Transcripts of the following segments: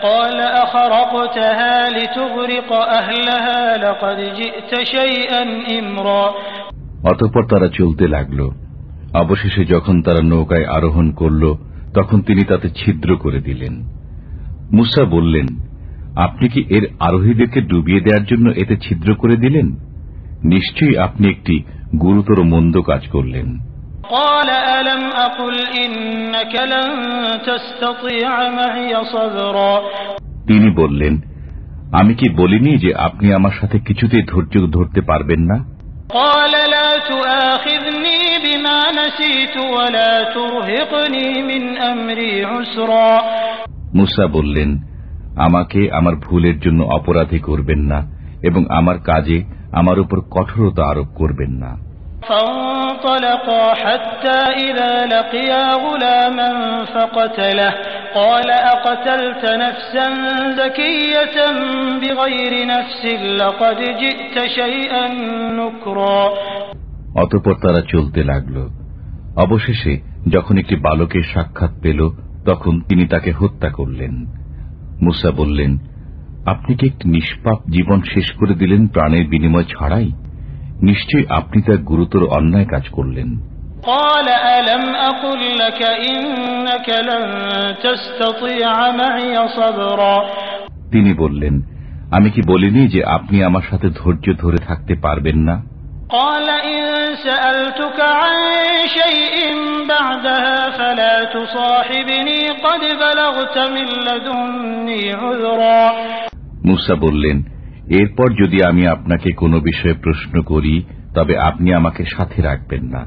قال أخرقتها لتغرق أهلها لقد جئت شيئا إمرا অতঃপর তারা চলতে লাগল অবশেষে যখন তারা নৌকায় আরোহণ করল তখন তিনি তাতে ছিদ্র করে দিলেন মুসা বললেন আপনি কি এর আরোহীদেরকে ডুবিয়ে দেওয়ার জন্য এতে ছিদ্র করে দিলেন নিশ্চয়ই আপনি একটি গুরুতর মন্দ কাজ করলেন قال ألم أقل إنك لن تستطيع معي صبرا তিনি বললেন আমি কি বলিনি যে আপনি আমার সাথে কিছুতেই ধৈর্য ধরতে পারবেন না قال لا تؤاخذني بما نسيت ولا ترهقني من أمري عسرا মুসা বললেন আমাকে আমার ভুলের জন্য অপরাধী করবেন না এবং আমার কাজে আমার উপর কঠোরতা আরোপ করবেন না فانطلقا حتى إذا لقيا غلاما فقتله قال أقتلت نفسا زكية بغير نفس لقد جئت شيئا نكرا অতপর তারা চলতে লাগল অবশেষে যখন একটি বালকের সাক্ষাৎ পেল তখন তিনি তাকে হত্যা করলেন মুসা বললেন আপনি কি একটি নিষ্পাপ জীবন শেষ করে দিলেন প্রাণের বিনিময় ছাড়াই নিশ্চয় আপনি তার গুরুতর অন্যায় কাজ করলেন। তিনি বললেন আমি কি বলিনি যে আপনি আমার সাথে ধৈর্য ধরে থাকতে পারবেন না? মুসা বললেন এরপর যদি আমি আপনাকে কোনো বিষয়ে প্রশ্ন করি তবে আপনি আমাকে সাথে রাখবেন না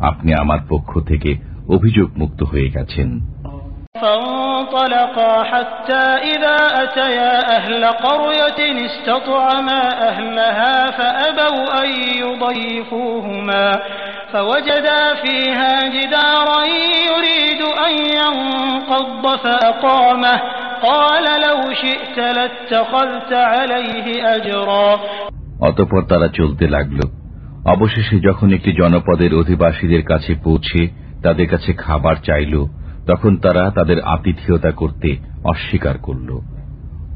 আপনি আমার পক্ষ থেকে অভিযোগ মুক্ত হয়ে গেছেন فانطلقا حتى إذا أتيا أهل قرية استطعما أهلها فأبوا أن يضيفوهما فوجدا فيها جدارا يريد أن ينقض فأقامه অতপর তারা চলতে লাগল। অবশেষে যখন একটি জনপদের অধিবাসীদের কাছে পৌঁছে তাদের কাছে খাবার চাইল, তখন তারা তাদের আতিথেয়তা করতে অস্বীকার করল।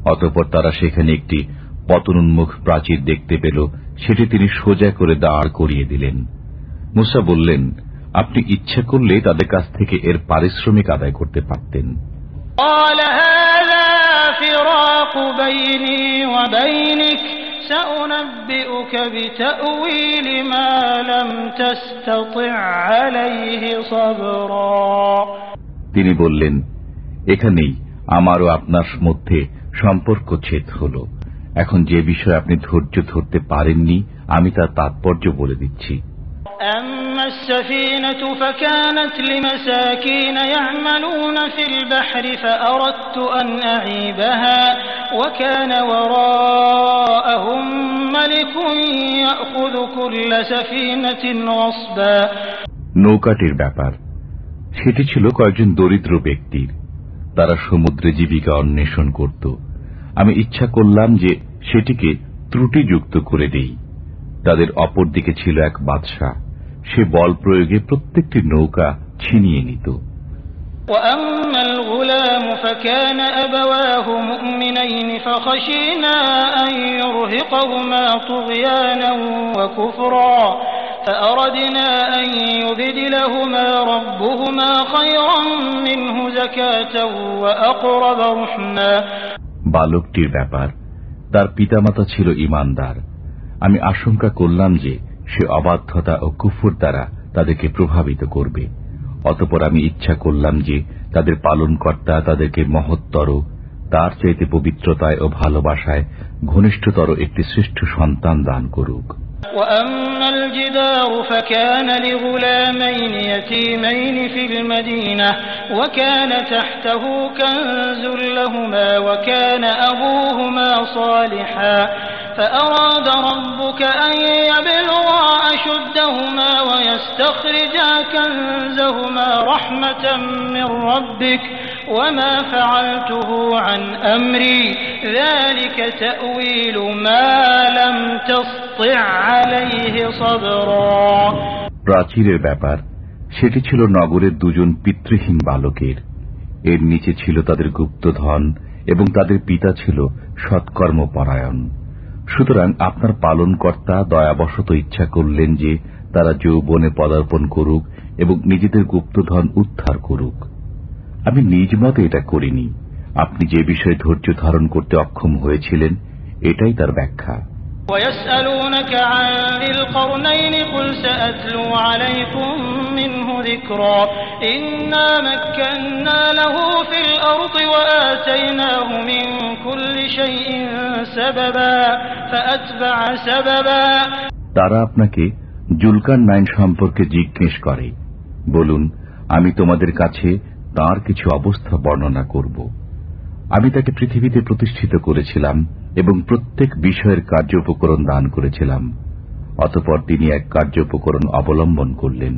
অতপর তারা সেখানে একটি পতনোন্মুখ প্রাচীর দেখতে পেল, সেটি তিনি সোজা করে দাঁড় করিয়ে দিলেন। মুসা বললেন, আপনি ইচ্ছা করলে তাদের কাছ থেকে এর পারিশ্রমিক আদায় করতে পারতেন। قال هذا فراق بيني وبينك سأنبئك بتأويل ما لم تستطع عليه صبرا তিনি বললেন এখানেই আমার ও আপনার মধ্যে সম্পর্ক ছেদ হল এখন যে বিষয়ে আপনি ধৈর্য ধরতে পারেননি আমি তার তাৎপর্য বলে দিচ্ছি أما السفينة فكانت لمساكين يعملون في البحر فأردت أن أعيبها وكان وراءهم ملك يأخذ كل سفينة غصبا নৌকাটির ব্যাপার সেটি ছিল কয়েকজন দরিদ্র ব্যক্তির তারা সমুদ্রে জীবিকা অন্বেষণ করত আমি ইচ্ছা করলাম যে সেটিকে ত্রুটিযুক্ত করে দেই তাদের অপর দিকে ছিল এক বাদশাহ সে বল প্রয়োগে প্রত্যেকটি নৌকা ছিনিয়ে নিত وأما الغلام فكان أبواه مؤمنين فخشينا أن يرهقهما طغيانا وكفرا فأردنا أن يبدلهما ربهما خيرا منه زكاة وأقرب رحما বালকটির ব্যাপার তার পিতামাতা ছিল ইমানদার আমি আশঙ্কা করলাম যে সে অবাধ্যতা ও কুফুর দ্বারা তাদেরকে প্রভাবিত করবে অতপর আমি ইচ্ছা করলাম যে তাদের পালনকর্তা তাদেরকে মহত্তর তার চাইতে পবিত্রতায় ও ভালোবাসায় ঘনিষ্ঠতর একটি শ্রেষ্ঠ সন্তান দান করুক وأما الجدار فكان لغلامين يتيمين في المدينة وكان تحته كنز لهما وكان أبوهما صالحا فأراد ربك أن يبلغا أشدهما ويستخرجا كنزهما رحمة من ربك وما فعلته عن أمري ذلك تأويل ما لم تسطع عليه صبرا প্রাচীরের ব্যাপার সেটি ছিল নগরের দুজন পিতৃহীন বালকের এর নিচে ছিল তাদের গুপ্তধন এবং তাদের পিতা ছিল সৎকর্ম পরায়ণ সুতরাং আপনার পালনকর্তা দয়াবশত ইচ্ছা করলেন যে তারা যৌবনে পদার্পণ করুক এবং নিজেদের গুপ্তধন উদ্ধার করুক। আমি নিজ মতে এটা করিনি। আপনি যে বিষয়ে ধৈর্য ধারণ করতে অক্ষম হয়েছিলেন, এটাই তার ব্যাখ্যা। ويسألونك عن ذي القرنين قل سأتلو عليكم منه ذكرا إنا مكنا له في الأرض وآتيناه من كل شيء سببا فأتبع سببا তারা আপনাকে জুলকার নাইন সম্পর্কে জিজ্ঞেস করে বলুন আমি তোমাদের কাছে তার কিছু অবস্থা বর্ণনা করব আমি তাকে পৃথিবীতে প্রতিষ্ঠিত করেছিলাম এবং প্রত্যেক বিষয়ের কার্য উপকরণ দান করেছিলাম অতপর তিনি এক কার্য উপকরণ অবলম্বন করলেন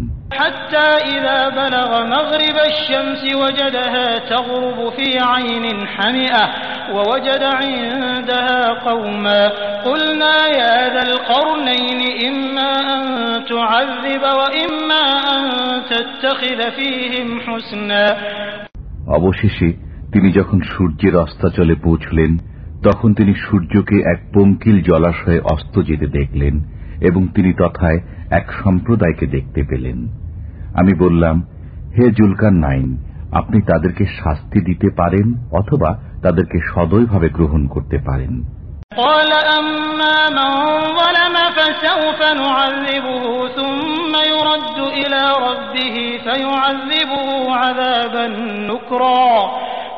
ووجد عندها قوما قلنا يا ذا القرنين إما أن تعذب وإما أن تتخذ فيهم حسنا অবশেষে তিনি যখন সূর্যের অস্তাচলে পৌঁছলেন, তখন তিনি সূর্যকে এক পঙ্কিল জলাশয়ে অস্ত যেতে দেখলেন এবং তিনি তথায় এক সম্প্রদায়কে দেখতে পেলেন। আমি বললাম, হে জুলকার নাইন, আপনি তাদেরকে শাস্তি দিতে পারেন অথবা তাদেরকে সদয়ভাবে গ্রহণ করতে পারেন।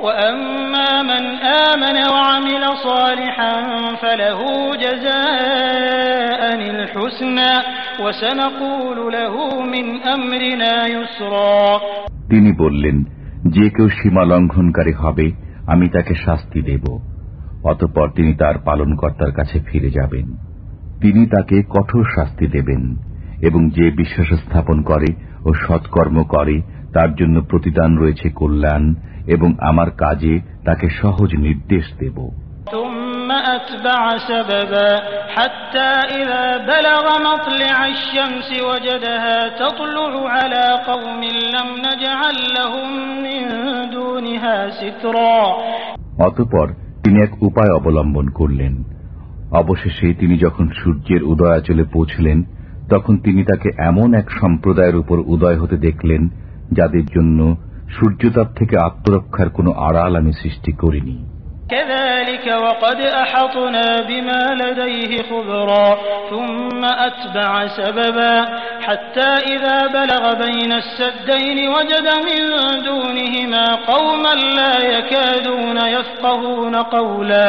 وأما من آمن وعمل صالحا فله جزاء الحسنى وسنقول له من أمرنا يسرا তিনি বললেন যে কেউ সীমা লঙ্ঘনকারী হবে আমি তাকে শাস্তি দেব অতঃপর তিনি তার পালনকর্তার কাছে ফিরে যাবেন তিনি তাকে কঠোর শাস্তি দেবেন এবং যে বিশ্বাস স্থাপন করে ও সৎকর্ম করে তার জন্য প্রতিদান রয়েছে কল্যাণ এবং আমার কাজে তাকে সহজ নির্দেশ দেব ثم أتبع سببا حتى إذا بلغ مطلع الشمس وجدها تطلع على قوم لم نجعل لهم من دونها سترا অতপর তিনি এক উপায় অবলম্বন করলেন অবশেষে তিনি যখন সূর্যের উদয়াচলে পৌঁছলেন তখন তিনি তাকে এমন এক সম্প্রদায়ের উপর উদয় হতে দেখলেন যাদের জন্য সূর্যতাপ থেকে আত্মরক্ষার কোন আড়াল আমি সৃষ্টি করিনি كذلك وقد أحطنا بما لديه خبرا ثم أتبع سببا حتى إذا بلغ بين السدين وجد من دونهما قوما لا يكادون يفقهون قولا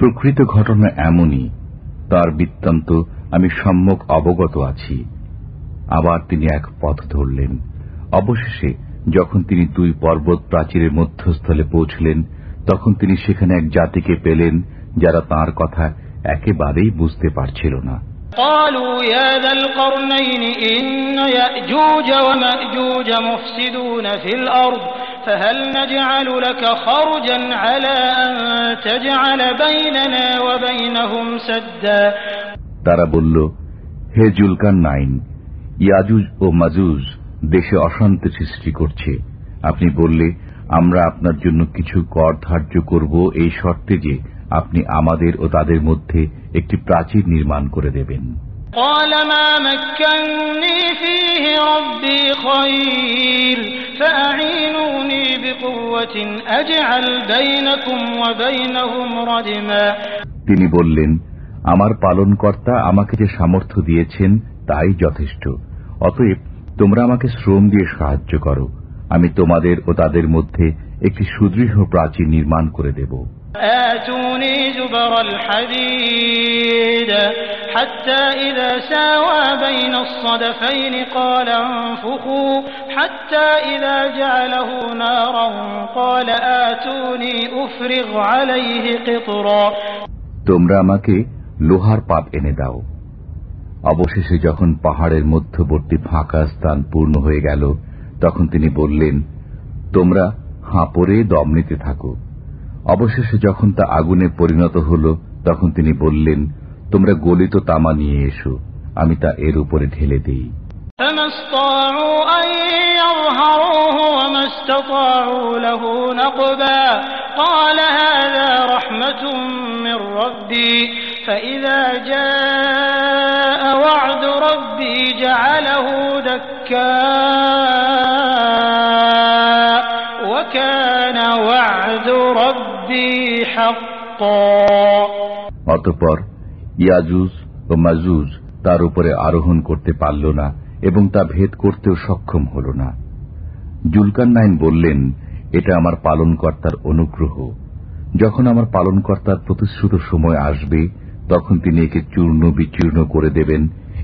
প্রকৃত ঘটনা এমনই তার বৃত্তান্ত আমি সম্যক অবগত আছি আবার তিনি এক পথ ধরলেন অবশেষে যখন তিনি দুই পর্বত প্রাচীরের মধ্যস্থলে পৌঁছলেন তখন তিনি সেখানে এক জাতিকে পেলেন যারা তার কথা একেবারেই বুঝতে পারছিল না। তারা বলল হে জুলকান নাইন ইয়াজুজ ও মাজুজ দেশে অশান্তি সৃষ্টি করছে। আপনি বললে আমরা আপনার জন্য কিছু কর ধার্য করব এই শর্তে যে আপনি আমাদের ও তাদের মধ্যে একটি প্রাচীর নির্মাণ করে দেবেন। তিনি বললেন আমার পালনকর্তা আমাকে যে সামর্থ্য দিয়েছেন তাই যথেষ্ট। অতএব তোমরা আমাকে শ্রম দিয়ে সাহায্য করো। আমি তোমাদের ও তাদের মধ্যে একটি সুদৃঢ় প্রাচীর নির্মাণ করে দেব। তোমরা আমাকে লোহার পাত এনে দাও। অবশেষে যখন পাহাড়ের মধ্যবর্তী ফাঁকা স্থান পূর্ণ হয়ে গেল তখন তিনি বললেন তোমরা হাঁপড়ে দম নিতে থাকো অবশেষে যখন তা আগুনে পরিণত হল তখন তিনি বললেন তোমরা গলিত তামা নিয়ে এসো আমি তা এর উপরে ঢেলে দিই قال هذا رحمة من ربي فإذا جاء وعد ربي جعله دكاء وكان وعد ربي حقا অতঃপর ইয়াজুজ ও মাজুজ তার উপরে আরোহণ করতে পারল না এবং তা ভেদ করতেও সক্ষম হল না জুলকান্নাইন বললেন এটা আমার পালনকর্তার অনুগ্রহ যখন আমার পালনকর্তার প্রতিশ্রুত সময় আসবে তখন তিনি একে চূর্ণ বিচূর্ণ করে দেবেন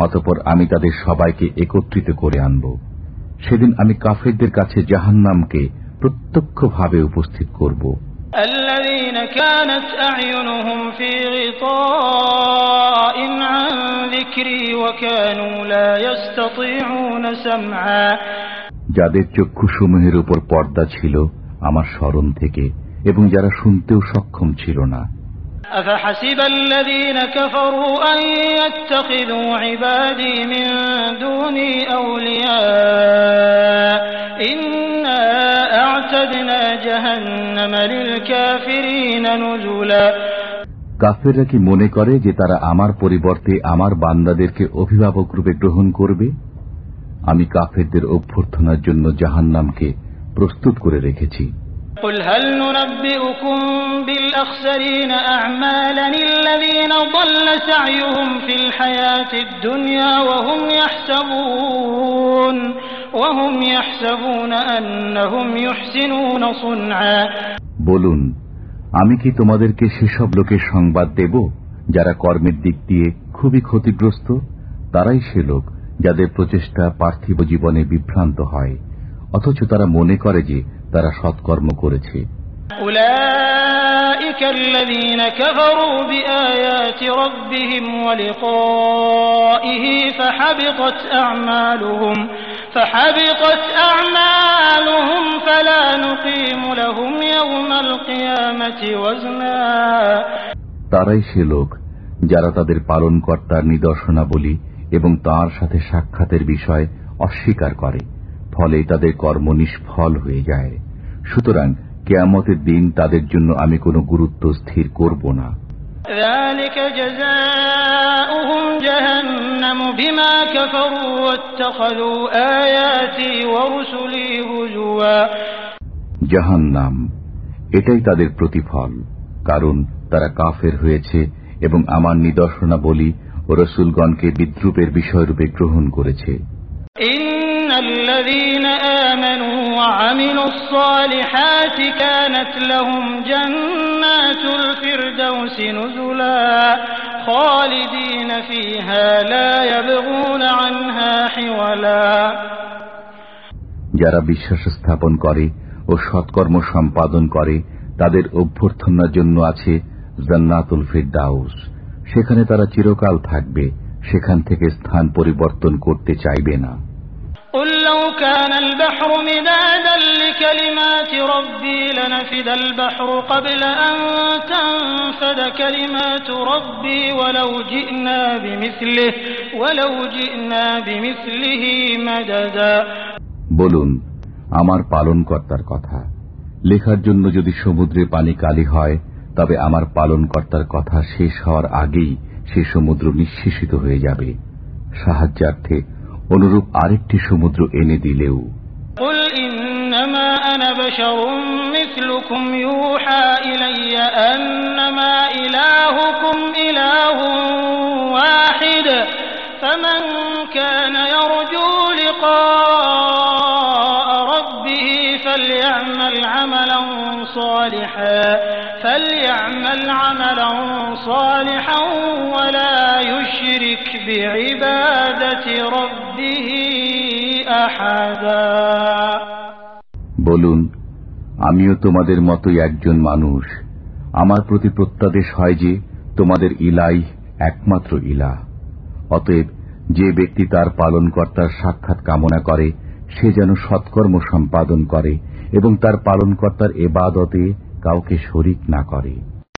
অতপর আমি তাদের সবাইকে একত্রিত করে আনব সেদিন আমি কাফেরদের কাছে জাহান্নামকে প্রত্যক্ষভাবে উপস্থিত করব الذين كانت أعينهم في غطاء عن ذكري وكانوا لا يستطيعون سمعا যাদের চক্ষুসমূহের উপর পর্দা ছিল আমার স্মরণ থেকে এবং যারা শুনতেও সক্ষম ছিল না أفحسب الذين كفروا أن يتخذوا عبادي من دوني أولياء إنا أعتدنا جهنم للكافرين نزلا কাফেররা কি মনে করে যে তারা আমার পরিবর্তে আমার বান্দাদেরকে অভিভাবক রূপে গ্রহণ করবে আমি কাফেরদের অভ্যর্থনার জন্য জাহান্নামকে প্রস্তুত করে রেখেছি قل هل ننبئكم بالأخسرين أعمالا الذين ضل سعيهم في الحياة الدنيا وهم يحسبون وهم يحسبون أنهم يحسنون صنعا বলুন আমি কি তোমাদেরকে সেসব লোকের সংবাদ দেব যারা কর্মের দিক দিয়ে খুবই ক্ষতিগ্রস্ত তারাই সে লোক যাদের প্রচেষ্টা পার্থিব জীবনে বিভ্রান্ত হয় অথচ তারা মনে করে যে তারা সৎকর্ম করেছে أولئك الذين كفروا بآيات ربهم ولقائه فحبطت أعمالهم فحبطت أعمالهم فلا نقيم لهم يوم القيامة وزنا তারাই সে লোক যারা তাদের পালনকর্তার নিদর্শনাবলী এবং তার সাথে সাক্ষাতের বিষয় অস্বীকার করে ফলে তাদের কর্ম নিষ্ফল হয়ে যায়। সুতরাং কেয়ামতের দিন তাদের জন্য আমি কোনো গুরুত্ব স্থির করব না। জাহান নাম এটাই তাদের প্রতিফল কারণ তারা কাফের হয়েছে এবং আমার নিদর্শনা বলি ও রসুলগণকে বিদ্রুপের বিষয়রূপে গ্রহণ করেছে। ইন الذين آمنوا وعملوا الصالحات كانت لهم جنات الفردوس نزلا خالدين فيها لا يبغون عنها حولا যারা বিশ্বাস স্থাপন করে ও সৎকর্ম সম্পাদন করে তাদের অভ্যর্থনার জন্য আছে জান্নাতুল ফিরদাউস সেখানে তারা চিরকাল থাকবে সেখান থেকে স্থান পরিবর্তন করতে চাইবে না قل لو كان البحر مدادا لكلمات ربي لنفد البحر قبل أن تنفد كلمات ربي ولو جئنا بمثله ولو جئنا بمثله مددا বলুন আমার পালনকর্তার কথা লেখার জন্য যদি সমুদ্রে পানি কালি হয় তবে আমার পালনকর্তার কথা শেষ হওয়ার আগেই সে সমুদ্র নিঃশেষিত হয়ে যাবে সাহায্যার্থে অনুরূপ আরেকটি সমুদ্র এনে দিলেও قل إنما أنا بشر مثلكم يوحى إلي أنما إلهكم إله واحد فمن كان يرجو لقاء ربه فليعمل عملا صالحا فليعمل عملا صالحا ولا يشرك بعبادة ربه أحدا বলুন আমিও তোমাদের মতোই একজন মানুষ আমার প্রতি প্রত্যাদেশ হয় যে তোমাদের ইলাই একমাত্র ইলা অতএব যে ব্যক্তি তার পালনকর্তার সাক্ষাৎ কামনা করে সে যেন সৎকর্ম সম্পাদন করে এবং তার পালনকর্তার এবাদতে কাউকে শরিক না করে